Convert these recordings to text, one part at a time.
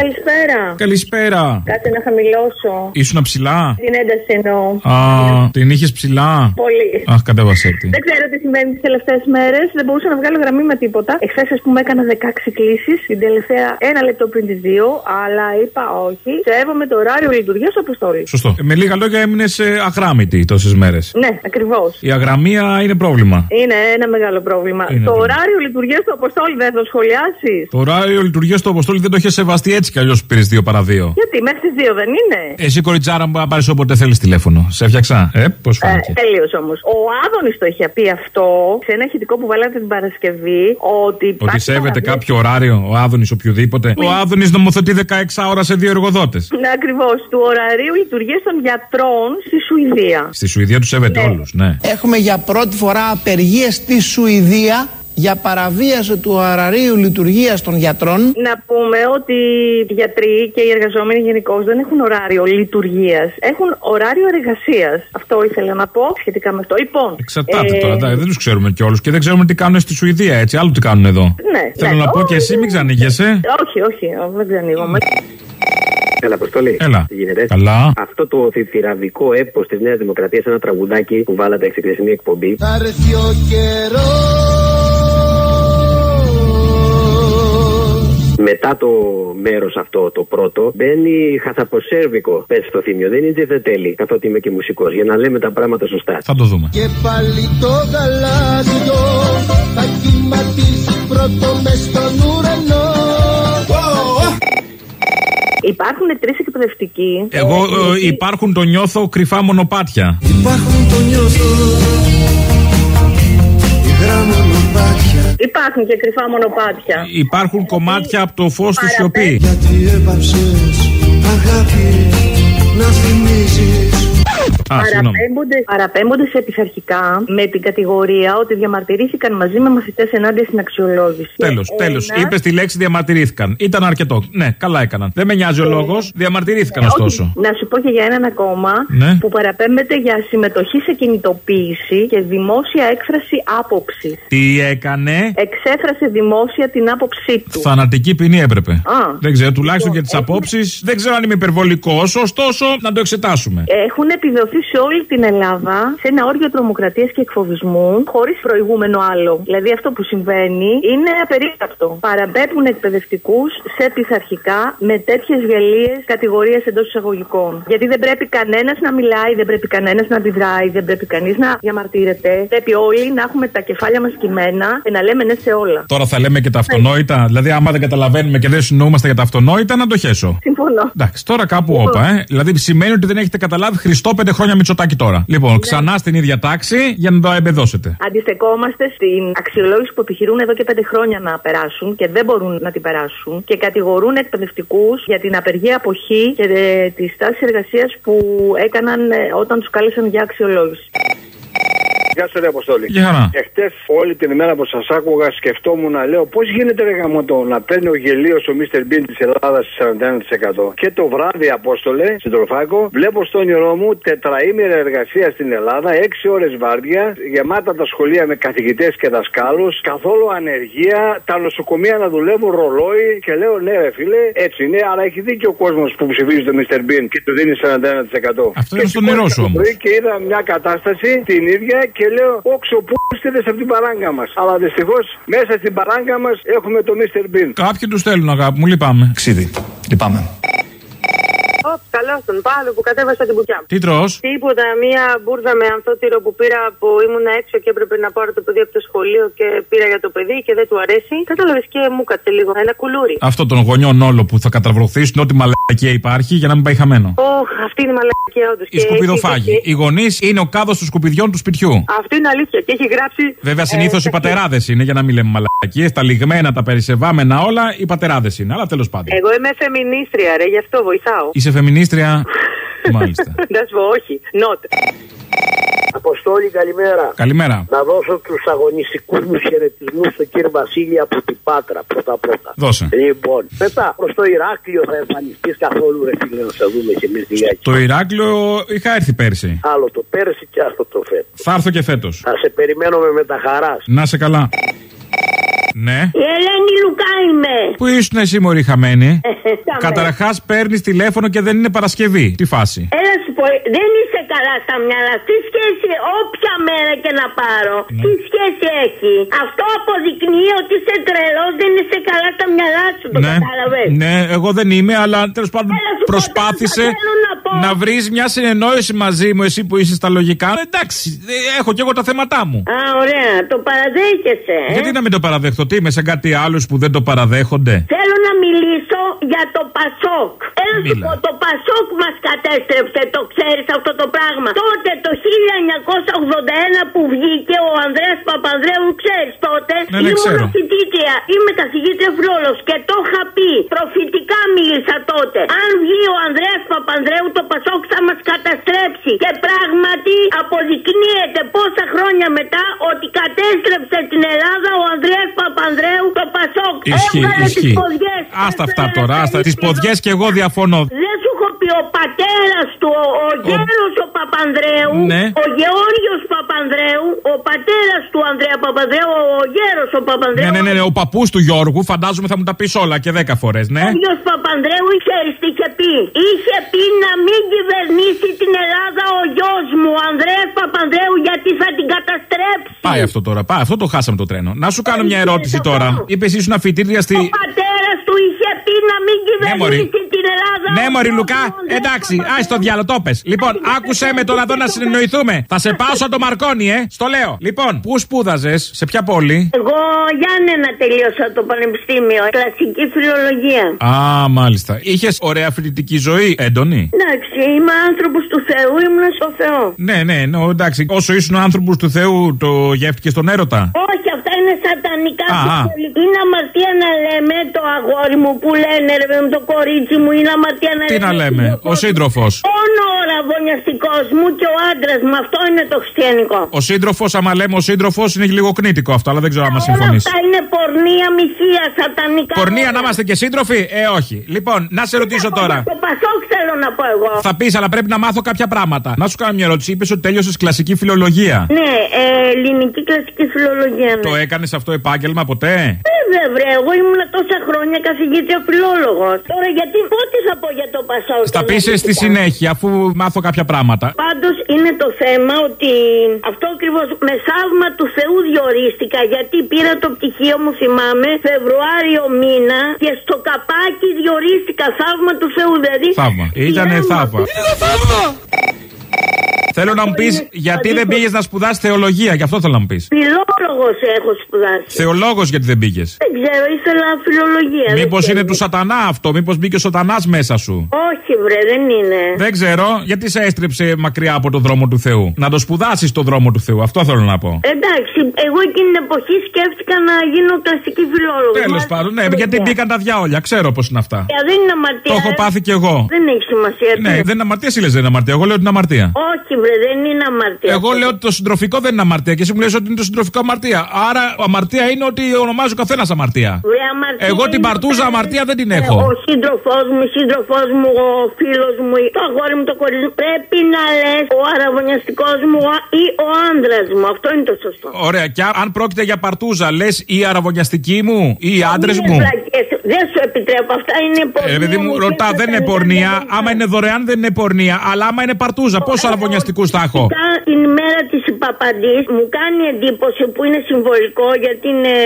Καλησπέρα. Καλησπέρα. Κάτσε να χαμηλώσω. Ήσουν ψηλά; Την ένταση εννοώ. Α, την είχες ψηλά; Πολύ. Αχ, κατέβασε τη. Δεν ξέρω τι συμβαίνει τις τελευταίες μέρες. Δεν μπορούσα να βγάλω γραμμή με τίποτα. Εχθές, ας πούμε, έκανα 16 κλήσεις. Την τελευταία ένα λεπτό πριν τις 2. Αλλά είπα όχι. Σέβομαι το ωράριο λειτουργίας του Αποστόλη. Σωστό. Ε, Με λίγα λόγια έμεινες αγράμμητη τόσες μέρες. Ναι, ακριβώς. Η αγραμμία είναι πρόβλημα. Είναι ένα μεγάλο πρόβλημα. Είναι το πρόβλημα. ωράριο λειτουργίας του Αποστόλη δεν θα το σχολιάσεις. Το ωράριο λειτουργίας του Αποστόλη δεν το είχε σεβαστεί έτσι κι αλλιώς πήρες 2 παρα 2. Γιατί μέχρι τις 2 δεν είναι; Εσύ, κοριτσάρα μου, να πάρεις όποτε θέλεις τηλέφωνο. Σε φτιαξά. Ε, πώς Ε, φάνηκε. Τελείω όμως. Ο Άδωνης το είχε πει αυτό σε ένα ηχητικό που βάλατε την Παρασκευή ότι. Ότι υπάρχει σέβεται παραβίαση- κάποιο ωράριο, ο Άδωνης οποιοδήποτε. Ο Άδωνης νομοθετεί 16 ώρα σε δύο εργοδότες. Ναι, ακριβώς. Του ωραρίου λειτουργίας των γιατρών στη Σουηδία. Στη Σουηδία τους σέβεται Ναι. όλους, ναι. Έχουμε για πρώτη φορά απεργίες στη Σουηδία για παραβίαση του αραρίου λειτουργίας των γιατρών. Να πούμε ότι οι γιατροί και οι εργαζόμενοι γενικώ δεν έχουν ωράριο λειτουργίας. Έχουν ωράριο εργασίας. Αυτό ήθελα να πω σχετικά με αυτό. Λοιπόν. Εξαρτάται ε, τώρα, εντάξει, δεν τους ξέρουμε κιόλου και δεν ξέρουμε τι κάνουν στη Σουηδία, έτσι. Άλλο τι κάνουν εδώ. Ναι, Θέλω ναι. να πω και εσύ μην ξανήγεσαι. Όχι, όχι, δεν ξανοίγομαι. Έλα, Αποστολή. Έλα. Τι γίνεται; Καλά. Αυτό το θηραδικό έπος της Νέας Δημοκρατίας, ένα τραγουδάκι που βάλατε στη χθεσινή εκπομπή. Θα έρθει ο καιρός. Μετά το μέρος αυτό, το πρώτο, μπαίνει χαθαποσέρβικο. Πες στο θύμιο. Δεν είναι τζεφετέλη, καθότι είμαι και μουσικός, για να λέμε τα πράγματα σωστά. Θα το δούμε. Και πάλι το γαλάζιο θα κυματίσει πρώτο μες στον ουρανό. Υπάρχουν τρεις εκπαιδευτικοί. Εγώ ε, υπάρχουν το νιώθω κρυφά μονοπάτια. Υπάρχουν το νιώθω υγρά μονοπάτια Υπάρχουν και κρυφά μονοπάτια. Υπάρχουν κομμάτια από το φως στη σιωπή. Γιατί έπαψες αγάπη να θυμίζεις Α, συγγνώμη. Παραπέμπονται, παραπέμπονται σε πειθαρχικά με την κατηγορία ότι διαμαρτυρήθηκαν μαζί με μαθητές ενάντια στην αξιολόγηση. Τέλο, Και τέλος. ένα- Είπες τη λέξη διαμαρτυρήθηκαν. Ήταν αρκετό. Ναι, καλά έκαναν. Δεν με νοιάζει ο λόγος. Διαμαρτυρήθηκαν Ε, όχι, ωστόσο. Να σου πω και για έναν ακόμα Ναι. που παραπέμπεται για συμμετοχή σε κινητοποίηση και δημόσια έκφραση άποψης. Τι έκανε; Εξέφρασε δημόσια την άποψή του. Θανατική ποινή έπρεπε. Α. Δεν ξέρω, τουλάχιστον για τις Λοιπόν, απόψεις. Δεν ξέρω αν είμαι υπερβολικός, ωστόσο να το εξετάσουμε. Έχουν επιδοθεί σε όλη την Ελλάδα σε ένα όργιο τρομοκρατίας και εκφοβισμού, χωρίς προηγούμενο άλλο. Δηλαδή αυτό που συμβαίνει είναι απερίπτωτο. Παραπέμπουν εκπαιδευτικούς σε πειθαρχικά με τέτοιες γελίες κατηγορίες εντός εισαγωγικών. Γιατί δεν πρέπει κανένας να μιλάει, δεν πρέπει κανένας να αντιδράει, δεν πρέπει κανείς να διαμαρτύρεται. Πρέπει όλοι να έχουμε τα κεφάλια μας κειμένα και να λέμε ναι σε όλα. Τώρα θα λέμε και τα αυτονόητα. Δηλαδή, άμα δεν καταλαβαίνουμε και δεν συνοούμαστε για τα αυτονόητα, να το χέσω. Συμφωνώ. Εντάξει, τώρα κάπου όπα, ε. Δηλαδή σημαίνει ότι δεν έχετε καταλάβει Χριστό πέντε χρόνια Μητσοτάκη τώρα. Λοιπόν, ξανά στην ίδια τάξη για να το εμπεδώσετε. Αντιστεκόμαστε στην αξιολόγηση που επιχειρούν εδώ και πέντε χρόνια να περάσουν και δεν μπορούν να την περάσουν και κατηγορούν εκπαιδευτικούς για την απεργία αποχή και ε, της στάση εργασίας που έκαναν ε, όταν τους κάλεσαν για αξιολόγηση. Γεια σα, ρε Αποστόλη. Για χαρά. Εχθέ, όλη την ημέρα που σας άκουγα, σκεφτόμουν να λέω πώς γίνεται ρε γαμότο να παίρνει ο γελίος ο Mr. Bean της Ελλάδας 41%. Και το βράδυ, Απόστολε, στην Τροφάκο, βλέπω στο όνειρό μου τετραήμερα εργασία στην Ελλάδα, 6 ώρες βάρδια, γεμάτα τα σχολεία με καθηγητές και δασκάλους, καθόλου ανεργία, τα νοσοκομεία να δουλεύουν ρολόι και λέω ναι, ρε φίλε, έτσι είναι, αλλά έχει δίκιο ο κόσμος που ψηφίζει το Mr. Bean και του δίνει 41%. Αυτό είναι στον νερό σου το όμως. πρωί και είδα μια κατάσταση την ίδια και λέω όξο που από την παράγκα μας. Αλλά δυστυχώς μέσα στην παράγκα μας έχουμε το Mr. Bean. Κάποιοι τους θέλουν, αγάπη μου, λυπάμαι. Ξίδι. Λυπάμαι. Ω, καλώς τον πάλι που κατέβασα την πουκιά μου. Τι τρώ. Τίποτα, μία μπουρδα με αμφότυρο που πήρα που ήμουν έξω και έπρεπε να πάρω το παιδί από το σχολείο και πήρα για το παιδί και δεν του αρέσει. Κατάλαβες και μου κάτσε λίγο. Ένα κουλούρι. Αυτό των γονιών όλο που θα καταβροχθήσουν ό,τι μαλακία υπάρχει για να μην πάει χαμένο. Ωχ, αυτή είναι η μαλακία όντως. Οι σκουπιδοφάγοι. Οι γονείς είναι ο κάδος των σκουπιδιών του σπιτιού. Αυτό είναι αλήθεια και έχει γράψει. Βέβαια, συνήθως ε, οι πατεράδες είναι, για να μην λέμε μαλακίες. Τα λιγμένα, τα περισεβάμενα όλα, οι πατεράδες είναι. Αλλά τέλος πάντων. Εγώ είμαι φεμινίστρια, ρε, γι' αυτό βοηθάω. Είσαι φεμινίστρια. Μάλιστα. Να σου πω, όχι. Νότ. Αποστόλη, καλημέρα. Καλημέρα. Να δώσω τους αγωνιστικούς μου χαιρετισμούς στον κύριο Βασίλη από την Πάτρα πρώτα-πρώτα. Δώσε. Λοιπόν, μετά προς το Ηράκλειο θα εμφανιστείς καθόλου, ρε φίλε, να σε δούμε και εμείς λιγάκι. Το Ηράκλειο είχα έρθει πέρσι. Άλλο το πέρσι και αυτό το φέτος. Θα έρθω και φέτος. Θα σε περιμένουμε με τα χαρά. Να σε καλά. Ναι. Η Ελένη Λουκά είμαι. Πού ήσουν εσύ, Μωρή χαμένη; Κάμε. Καταρχάς παίρνεις τηλέφωνο και δεν είναι Παρασκευή. Τι φάση; Έλα σου πω, δεν είσαι καλά στα μυαλά. Τι σχέση, όποια μέρα και να πάρω, Ναι. τι σχέση έχει; Αυτό αποδεικνύει ότι είσαι τρελός, δεν είσαι καλά στα μυαλά σου. Το Ναι, κατάλαβες; ναι, εγώ δεν είμαι, αλλά τέλος πάντων Έλα, σου πω, προσπάθησε θέλω να πω. να βρεις μια συνεννόηση μαζί μου, εσύ που είσαι στα λογικά. Εντάξει, ε, έχω κι εγώ τα θέματά μου. Α, ωραία, το παραδέχεσαι. ε; Γιατί να μην το παραδεχτώ, τι είμαι σε κάτι άλλους που δεν το παραδέχονται; Θέλω να μιλήσω για το Πασόκ. Έλα σου Μίλα. πω, το Πασόκ μας κατέστρεψε, το ξέρεις αυτό το πράγμα. Τότε το 1981 που βγήκε ο Ανδρέας Παπανδρέου, ξέρεις τότε. Ναι, ναι, ήμουν ξέρω. φοιτήτρια, είμαι καθηγήτρια φιλόλογος και το είχα πει. Προφητικά μίλησα τότε. Αν βγει ο Ανδρέας Παπανδρέου, το Πασόκ θα μας καταστρέψει. Και πράγματι αποδεικνύεται πόσα χρόνια μετά ότι κατέστρεψε την Ελλάδα ο Ανδρέας Παπανδρέου το Πασόκ. Ισχύει, Έβγαλε τις ισχύει. ποδιές. Άστα αυτά Έφερε τώρα, άστα. Τις ελευθερία. ποδιές και εγώ διαφωνώ. Δεν σου έχω πει ο πατέρας του, ο, ο Γέρος ο Παπανδρέου, Ναι. ο Γεώργιος Παπανδρέου, ο πατέρας του Ανδρέα Παπανδρέου, ο Γέρος ο Παπανδρέου. Ναι, ναι, ναι, ναι, ο παππούς του Γιώργου, φαντάζομαι θα μου τα πεις όλα και δέκα φορές, ναι. Ο Γιος Παπανδρέου ξέρει τι είχε πει. Είχε πει να μην κυβερνήσει την Ελλάδα ο γιος μου, ο Ανδρέας Παπανδρέου, γιατί θα την καταστρέψει. Πάει αυτό τώρα, πάει. Αυτό το χάσαμε το τρένο. Να σου κάνω μια ερώτηση τώρα. Είπες ήσουν φοιτήτρια στη. Ο πατέρας του είχε πει να μην μωρή. κυβερνήσει την Ελλάδα. Ναι, ο Μωρή γιος Λουκά, μου, ο Ανδρέας εντάξει, Παπανδρέου. άι στο διάλογο, το πες. Λοιπόν, άκουσε με τώρα εδώ να συνεννοηθούμε. Θα σε πάω σαν το Μαρκόνι, ε. Στο λέω. Λοιπόν, πού σπούδαζες, σε ποια πόλη; Εγώ Γιάννενα τελείωσα το πανεπιστήμιο. Κλασική φιλολογία. Α, μάλιστα. Είχες ωραία φοιτητική ζωή, έντονη; Εντάξει, είμαι άνθρωπος του Θεού, ήμουν στο Θεό. Ναι, ναι, ναι, εντάξει. Όσο ήσουν άνθρωπος του Θεού, το γεύτηκες στον έρωτα; Όχι, αυτά είναι σατανικά Α, α. συμβολικά. Είναι αμαρτία να λέμε το αγόρι μου που λένε ρε παιδί μου, το κορίτσι μου, είναι αμαρτία να Τι να λέμε, ο σύντροφος. Μόνο ο ραβωνιαστικός μου και ο άντρας μου, αυτό είναι το χριστιανικό. Ο σύντροφος, άμα λέμε ο σύντροφος, είναι λίγο κνήτικο αυτό, αλλά δεν ξέρω αν Όλα συμφωνείς. αυτά είναι πορνεία, μοιχεία, σατανικά. Πορνεία όλα. να είμαστε και σύντροφοι, ε, όχι. Λοιπόν, να σε ρωτήσω τώρα. Το Πασόκ θέλω να πω εγώ. Θα πεις, αλλά πρέπει να μάθω κάποια πράγματα. Να σου κάνω μια ερώτηση. Είπες ότι τέλειωσες κλασική φιλολογία. Ναι, ε, ελληνική κλασική φιλολογία. Ναι. Το έκανες αυτό επάγγελμα ποτέ; Βέβαια, βρε, εγώ ήμουν τόσα χρόνια καθηγήτρια φιλόλογος. Τώρα γιατί πότε θα πω για το Πασόκ. Θα πεις στη συνέχεια, αφού μάθω κάποια πράγματα. Πάντως είναι το θέμα ότι αυτό ακριβώς με θαύμα του Θεού διορίστηκα γιατί πήρα το πτυχίο μου, θυμάμαι, Φεβρουάριο μήνα και στο καπάκι διορίστηκα θαύμα του Θεού. Δηλαδή. Θαύμα. Ήτανε πήραμε- θαύμα. Θέλω να μου πεις γιατί δεν πήγες να σπουδάσεις θεολογία, γι' αυτό θέλω να μου πεις. Φιλόλογο έχω σπουδάσει. Θεολόγος γιατί δεν πήγες; Δεν ξέρω, ήθελα φιλολογία. δεν Μήπως είναι ξέρω. του σατανά αυτό, μήπως μπήκε ο σατανάς μέσα σου; Όχι, βρε, δεν είναι. Δεν ξέρω γιατί σε έστρεψε μακριά από τον δρόμο του Θεού; Να το σπουδάσεις τον δρόμο του Θεού, αυτό θέλω να πω. Εντάξει, εγώ εκείνη την εποχή σκέφτηκα να γίνω κλασική φιλόλογος. Τέλος πάντων, ναι, γιατί μπήκαν τα διάολια, ξέρω πώς είναι αυτά. Δεν είναι αμαρτία. Το έχω ε. πάθει κι εγώ. Δεν έχει σημασία. Ναι, τι. δεν είναι αμαρτία, εσύ λες δεν είναι αμαρτία. Εγώ λέω ότι είναι αμαρτία. Όχι, βρε, δεν είναι αμαρτία. Εγώ λέω ότι το συντροφικό δεν είναι αμαρτία και εσύ μου λες ότι είναι το συντροφικό αμαρτία. Άρα αμαρτία είναι ότι ονομάζει ο καθένας αμαρτία. Βρε, αμαρτία Εγώ την είναι παρτούζα όταν- αμαρτία δεν την Ε, έχω. Ο σύντροφός μου, η σύντροφός μου, ο φίλος μου, το αγόρι μου, το κορίτσι μου. Πρέπει να λες ο αραβωνιαστικός μου ο- ή ο άντρας μου. Αυτό είναι το σωστό. Ωραία, και αν πρόκειται για παρτούζα, λες η αραβωνιαστική μου ή οι άντρες Είναι μου. βλακές. Δεν σου επιτρέπω. Αυτά είναι πορνεία. Ε, παιδί μου, μισή ρωτά, δεν είναι σατανικά, πορνεία. δεν Άμα είναι δωρεάν, δεν είναι πορνεία. Αλλά άμα είναι παρτούζα, πόσου αραβωνιαστικούς θα έχω; Φυσικά, Την ημέρα της Παπαντής μου κάνει εντύπωση που είναι συμβολικό γιατί είναι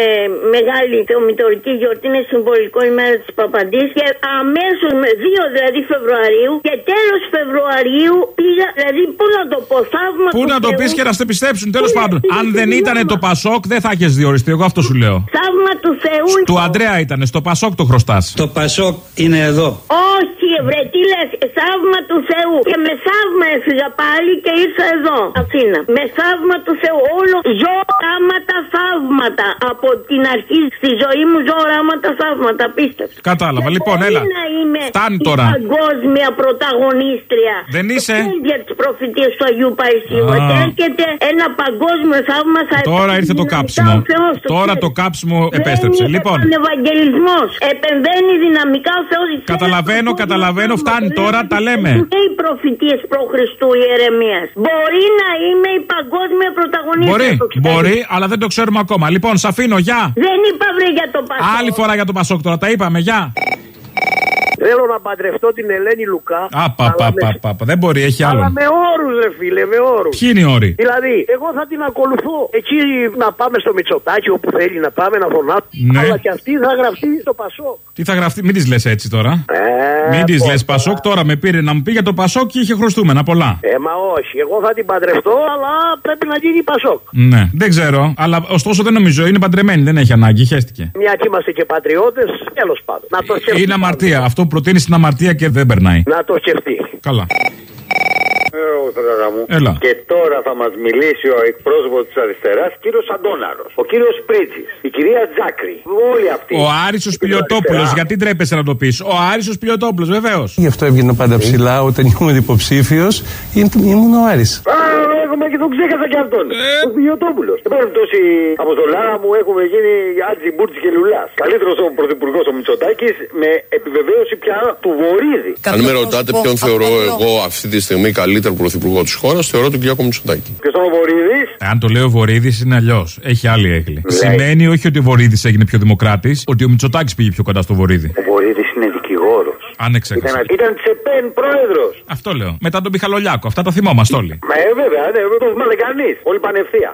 μεγάλη θεομητορική γιορτή, είναι συμβολικό η μέρα της Παπαντής. Και αμέσως με 2 δηλαδή Φεβρουαρίου και τέλος Φεβρουαρίου πήγα, δηλαδή πού να το πω, θαύμα Πού του να το Θεού. πεις και να σε πιστέψουν, τέλος Είναι- πάντων. είναι Αν δεν το ήταν νόημα. το Πασόκ, δεν θα έχεις διοριστεί. Εγώ αυτό σου λέω. Θαύμα του Θεού. Του Αντρέα ήταν, στο Πασόκ το χρωστάς. Το Πασόκ είναι εδώ. Όχι, βρε, τι λες, θαύμα του Θεού. Και με θαύμα έφυγα πάλι και ήρθα εδώ, Αθήνα. Με θαύμα του Θεού. Όλο ζω οράματα θαύματα. Από την αρχή στη ζωή μου ζω οράματα θαύματα. Πίστευε. Κατάλαβα. Δεν Λοιπόν, μπορεί έλα. να είμαι Φτάνει η τώρα. παγκόσμια πρωταγωνίστρια. Δεν είσαι; Για τις προφητείες του Αγίου Παϊσίου. Α. Και έρχεται ένα παγκόσμιο θαύμα. Θα Τώρα ήρθε το επέμβει κάψιμο. δυναμικά ο Θεός, το Τώρα ξέρεις. το κάψιμο Δεν επέστρεψε. είναι Λοιπόν, Ευαγγελισμό. Επεμβαίνει δυναμικά ο Θεός. καταλαβαίνω Καταλαβαίνω, καταλαβαίνω, φτάνει τώρα, τα λέμε. Και οι προφητείες προ Χριστού Ιερεμίας. Μπορεί να είμαι η παγκόσμια πρωταγωνίστρια. Μπορεί, το ξέρεις. μπορεί, αλλά δεν το ξέρουμε ακόμα. Λοιπόν, σ' αφήνω, γεια. Δεν είπα βρε για το Πασόκ. Άλλη φορά για το Πασόκ τώρα, τα είπαμε, γεια. Θέλω να παντρευτώ την Ελένη Λουκά. Α, πα, αλλά πα, με- πα, πα, πα. Δεν μπορεί, έχει Αλλά άλλον. με όρους, ρε φίλε, με όρους. Ποιοι είναι οι όροι; Δηλαδή, εγώ θα την ακολουθώ. Εκεί να πάμε στο Μητσοτάκι όπου θέλει να πάμε να φωνάξουμε. Ναι. Αλλά και αυτή θα γραφτεί στο Πασό. Τι θα γραφτεί, μην της λες έτσι τώρα. Ε, Μην της πω, λες Πασόκ, τώρα με πήρε να μου πει για το Πασόκ και είχε χρωστούμενα πολλά. Ε, μα όχι. Εγώ θα την παντρευτώ, αλλά πρέπει να γίνει Πασόκ. Ναι, δεν ξέρω. Αλλά ωστόσο δεν νομίζω, είναι παντρεμένη, δεν έχει ανάγκη, χαίστηκε. Μια και είμαστε και πατριώτες, τέλος πάντων. Να το σκεφτεί. Είναι αμαρτία. Αυτό που προτείνεις είναι αμαρτία και δεν περνάει. Να το σκεφτεί. Καλά. Μου. Έλα. Και τώρα θα μας μιλήσει ο εκπρόσωπος της αριστεράς, κύριος Αντώναρος. Ο κύριος Πρίτση. Η κυρία Τζάκρη. Όλοι αυτοί. Ο Άρισος Πιλιοτόπουλο, γιατί τρέπεσαι να το πεις; Ο Άρισος Πιλιοτόπουλο, βεβαίως. Γι' αυτό έβγαινα πάντα ψηλά όταν ήμουν υποψήφιος. Ήμουν ο Άρης. Α, έχουμε και τον ξέχασα και αυτόν. Ο Πιλιοτόπουλο. Εν πάση περιπτώσει, από το λάρα μου έχουμε γίνει Άτζι Μπούρτζι και Λουλάς. Καλύτερος ο πρωθυπουργός ο Μητσοτάκης με επιβεβαίωση πια του Βορύδη. Αν με ρωτάτε ποιον θεωρώ εγώ αυτή τη στιγμή καλύτερο πρωθυπουργό της χώρας, θεωρώ τον Κυριάκο Μητσοτάκη. Και στον Βορύδης; Αν το λέει ο Βορύδης είναι αλλιώς. Έχει άλλη έγκλη. Σημαίνει όχι ότι ο Βορύδης έγινε πιο δημοκράτης, ότι ο Μητσοτάκης πήγε πιο κοντά στο Βορύδη. Ο Βορύδης είναι δικηγόρος. Αν εξέχασα. Ήταν, ήταν τσεπέν πρόεδρος. Αυτό λέω. Μετά τον Πιχαλολιάκο. Αυτά τα θυμόμαστε όλοι. Μα ε, βέβαια, ναι, δεν το θυμάται κανείς. Όλοι πανευθεία.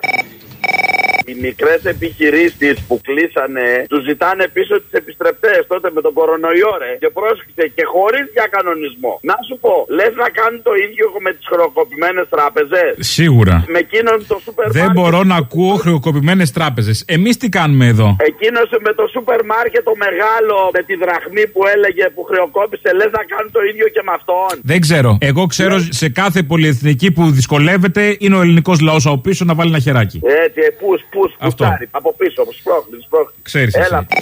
Οι μικρές επιχειρήσεις που κλείσανε τους ζητάνε πίσω τις επιστρεπτές τότε με τον κορονοϊό, ρε. Και πρόσεξε και χωρίς διακανονισμό. Να σου πω, λες να κάνει το ίδιο με τις χρεοκοπημένες τράπεζες; Σίγουρα. Με εκείνον το σούπερ Δεν μάρκετ; μπορώ να ακούω χρεοκοπημένες τράπεζες. Εμείς τι κάνουμε εδώ; Εκείνο με το σούπερ μάρκετ το μεγάλο με τη δραχμή που έλεγε που χρεοκόπησε, λες να κάνει το ίδιο και με αυτόν; Δεν ξέρω. Εγώ ξέρω σε κάθε πολυεθνική που δυσκολεύεται είναι ο ελληνικός λαός από πίσω να βάλει ένα χεράκι. Έτσι, ε, πού, πού, Αυτό. από πίσω, σπρώχνει, σπρώχνει. Ξέρεις Έλα. εσύ.